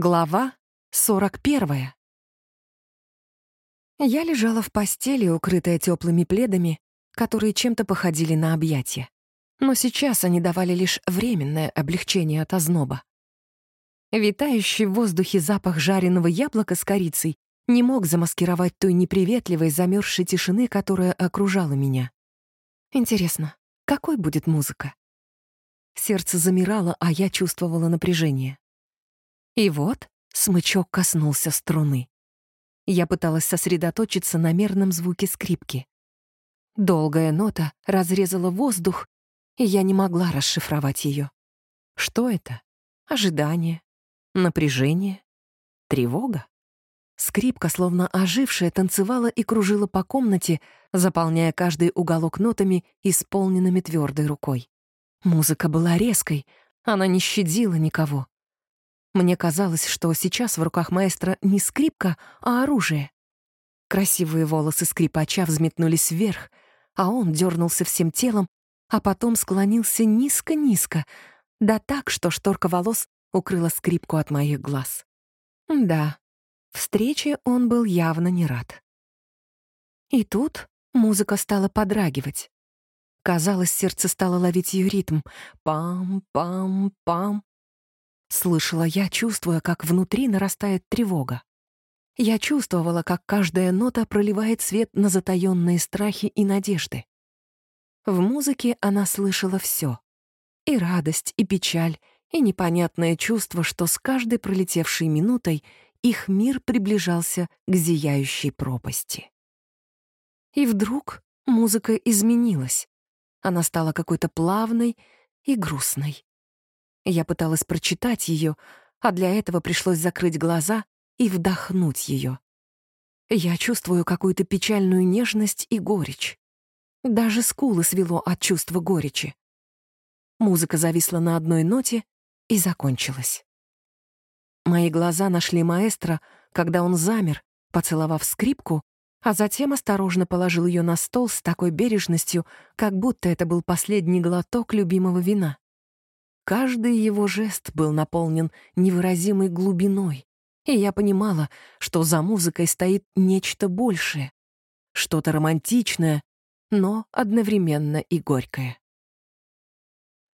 Глава 41. Я лежала в постели, укрытая теплыми пледами, которые чем-то походили на объятия. Но сейчас они давали лишь временное облегчение от озноба. Витающий в воздухе запах жареного яблока с корицей не мог замаскировать той неприветливой замерзшей тишины, которая окружала меня. Интересно, какой будет музыка? Сердце замирало, а я чувствовала напряжение. И вот смычок коснулся струны. Я пыталась сосредоточиться на мерном звуке скрипки. Долгая нота разрезала воздух, и я не могла расшифровать ее. Что это? Ожидание? Напряжение? Тревога? Скрипка, словно ожившая, танцевала и кружила по комнате, заполняя каждый уголок нотами, исполненными твердой рукой. Музыка была резкой, она не щадила никого. Мне казалось, что сейчас в руках маэстро не скрипка, а оружие. Красивые волосы скрипача взметнулись вверх, а он дернулся всем телом, а потом склонился низко-низко, да так, что шторка волос укрыла скрипку от моих глаз. Да, встрече он был явно не рад. И тут музыка стала подрагивать. Казалось, сердце стало ловить ее ритм. Пам-пам-пам. Слышала я, чувствуя, как внутри нарастает тревога. Я чувствовала, как каждая нота проливает свет на затаённые страхи и надежды. В музыке она слышала все: И радость, и печаль, и непонятное чувство, что с каждой пролетевшей минутой их мир приближался к зияющей пропасти. И вдруг музыка изменилась. Она стала какой-то плавной и грустной. Я пыталась прочитать ее, а для этого пришлось закрыть глаза и вдохнуть ее. Я чувствую какую-то печальную нежность и горечь. Даже скулы свело от чувства горечи. Музыка зависла на одной ноте и закончилась. Мои глаза нашли маэстро, когда он замер, поцеловав скрипку, а затем осторожно положил ее на стол с такой бережностью, как будто это был последний глоток любимого вина. Каждый его жест был наполнен невыразимой глубиной, и я понимала, что за музыкой стоит нечто большее, что-то романтичное, но одновременно и горькое.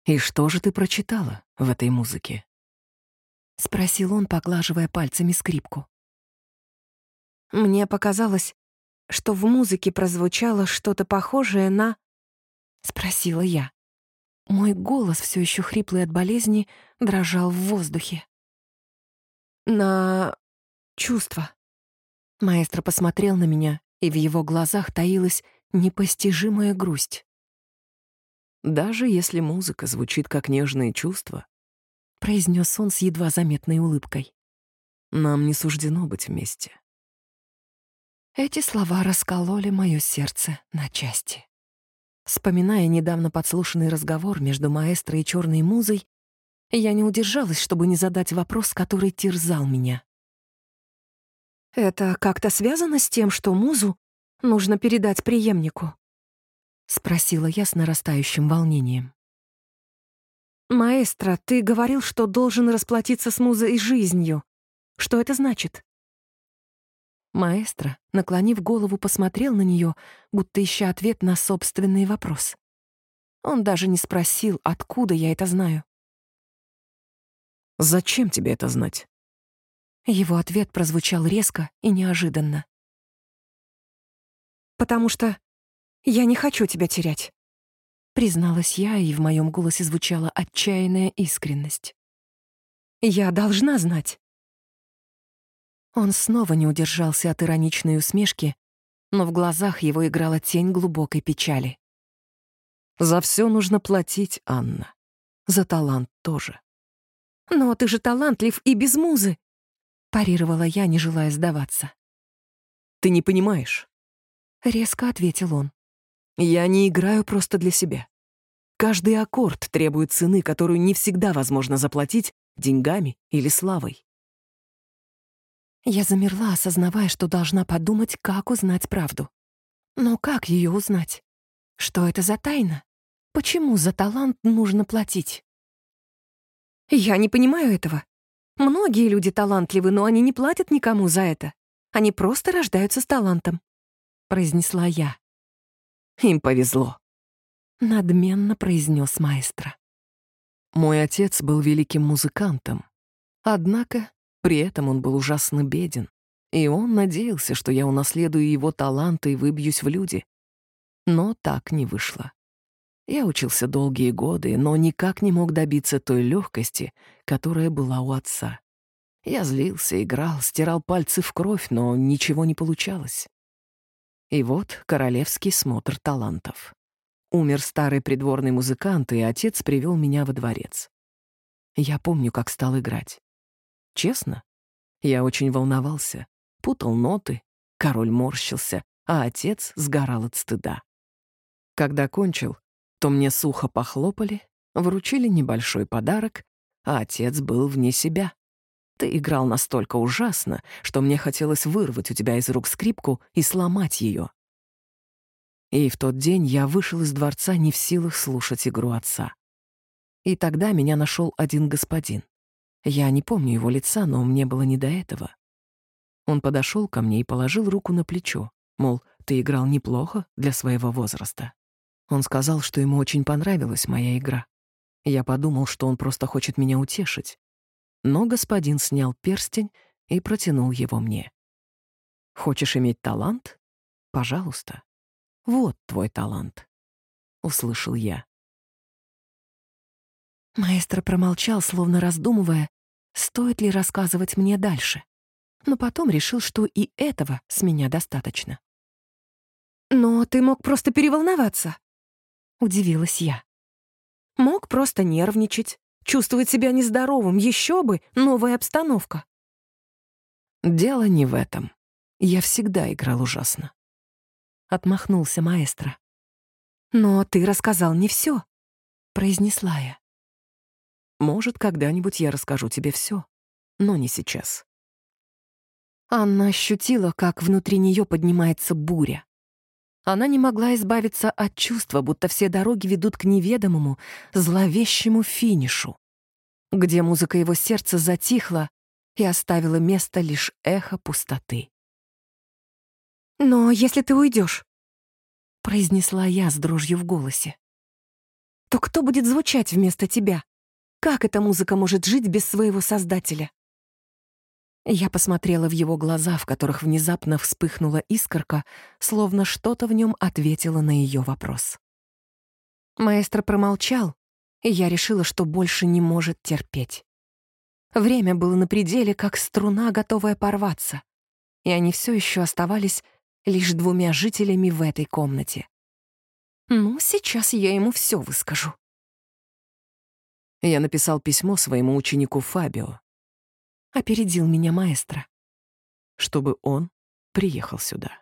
«И что же ты прочитала в этой музыке?» — спросил он, поглаживая пальцами скрипку. Мне показалось, что в музыке прозвучало что-то похожее на... Спросила я. Мой голос, все еще хриплый от болезни, дрожал в воздухе. «На... чувства». Маэстро посмотрел на меня, и в его глазах таилась непостижимая грусть. «Даже если музыка звучит как нежные чувства», — произнес он с едва заметной улыбкой, «нам не суждено быть вместе». Эти слова раскололи мое сердце на части. Вспоминая недавно подслушанный разговор между маэстро и черной музой, я не удержалась, чтобы не задать вопрос, который терзал меня. «Это как-то связано с тем, что музу нужно передать преемнику?» — спросила я с нарастающим волнением. «Маэстро, ты говорил, что должен расплатиться с музой жизнью. Что это значит?» Маэстро, наклонив голову, посмотрел на нее, будто ища ответ на собственный вопрос. Он даже не спросил, откуда я это знаю. «Зачем тебе это знать?» Его ответ прозвучал резко и неожиданно. «Потому что я не хочу тебя терять», — призналась я, и в моем голосе звучала отчаянная искренность. «Я должна знать». Он снова не удержался от ироничной усмешки, но в глазах его играла тень глубокой печали. «За все нужно платить, Анна. За талант тоже». «Но ты же талантлив и без музы!» — парировала я, не желая сдаваться. «Ты не понимаешь?» — резко ответил он. «Я не играю просто для себя. Каждый аккорд требует цены, которую не всегда возможно заплатить деньгами или славой. Я замерла, осознавая, что должна подумать, как узнать правду. Но как ее узнать? Что это за тайна? Почему за талант нужно платить? «Я не понимаю этого», Многие люди талантливы, но они не платят никому за это. Они просто рождаются с талантом», — произнесла я. «Им повезло», — надменно произнес маэстро. Мой отец был великим музыкантом. Однако при этом он был ужасно беден. И он надеялся, что я унаследую его таланты и выбьюсь в люди. Но так не вышло. Я учился долгие годы, но никак не мог добиться той легкости, которая была у отца. Я злился, играл, стирал пальцы в кровь, но ничего не получалось. И вот королевский смотр талантов. Умер старый придворный музыкант, и отец привел меня во дворец. Я помню, как стал играть. Честно, я очень волновался, путал ноты, король морщился, а отец сгорал от стыда. Когда кончил, то мне сухо похлопали, вручили небольшой подарок, а отец был вне себя. Ты играл настолько ужасно, что мне хотелось вырвать у тебя из рук скрипку и сломать ее. И в тот день я вышел из дворца не в силах слушать игру отца. И тогда меня нашел один господин. Я не помню его лица, но мне было не до этого. Он подошел ко мне и положил руку на плечо, мол, ты играл неплохо для своего возраста. Он сказал, что ему очень понравилась моя игра. Я подумал, что он просто хочет меня утешить, но господин снял перстень и протянул его мне. «Хочешь иметь талант? Пожалуйста. Вот твой талант», — услышал я. Маэстро промолчал, словно раздумывая, стоит ли рассказывать мне дальше, но потом решил, что и этого с меня достаточно. «Но ты мог просто переволноваться», — удивилась я. «Мог просто нервничать, Чувствовать себя нездоровым, еще бы, новая обстановка. Дело не в этом. Я всегда играл ужасно. Отмахнулся маэстро. Но ты рассказал не все, произнесла я. Может, когда-нибудь я расскажу тебе все, но не сейчас. Анна ощутила, как внутри нее поднимается буря. Она не могла избавиться от чувства, будто все дороги ведут к неведомому, зловещему финишу, где музыка его сердца затихла и оставила место лишь эхо пустоты. «Но если ты уйдешь, произнесла я с дрожью в голосе, то кто будет звучать вместо тебя? Как эта музыка может жить без своего создателя? Я посмотрела в его глаза, в которых внезапно вспыхнула искорка, словно что-то в нем ответило на ее вопрос. Маэстро промолчал, и я решила, что больше не может терпеть. Время было на пределе, как струна, готовая порваться, и они все еще оставались лишь двумя жителями в этой комнате. Ну, сейчас я ему все выскажу. Я написал письмо своему ученику Фабио, опередил меня маэстро. Чтобы он приехал сюда.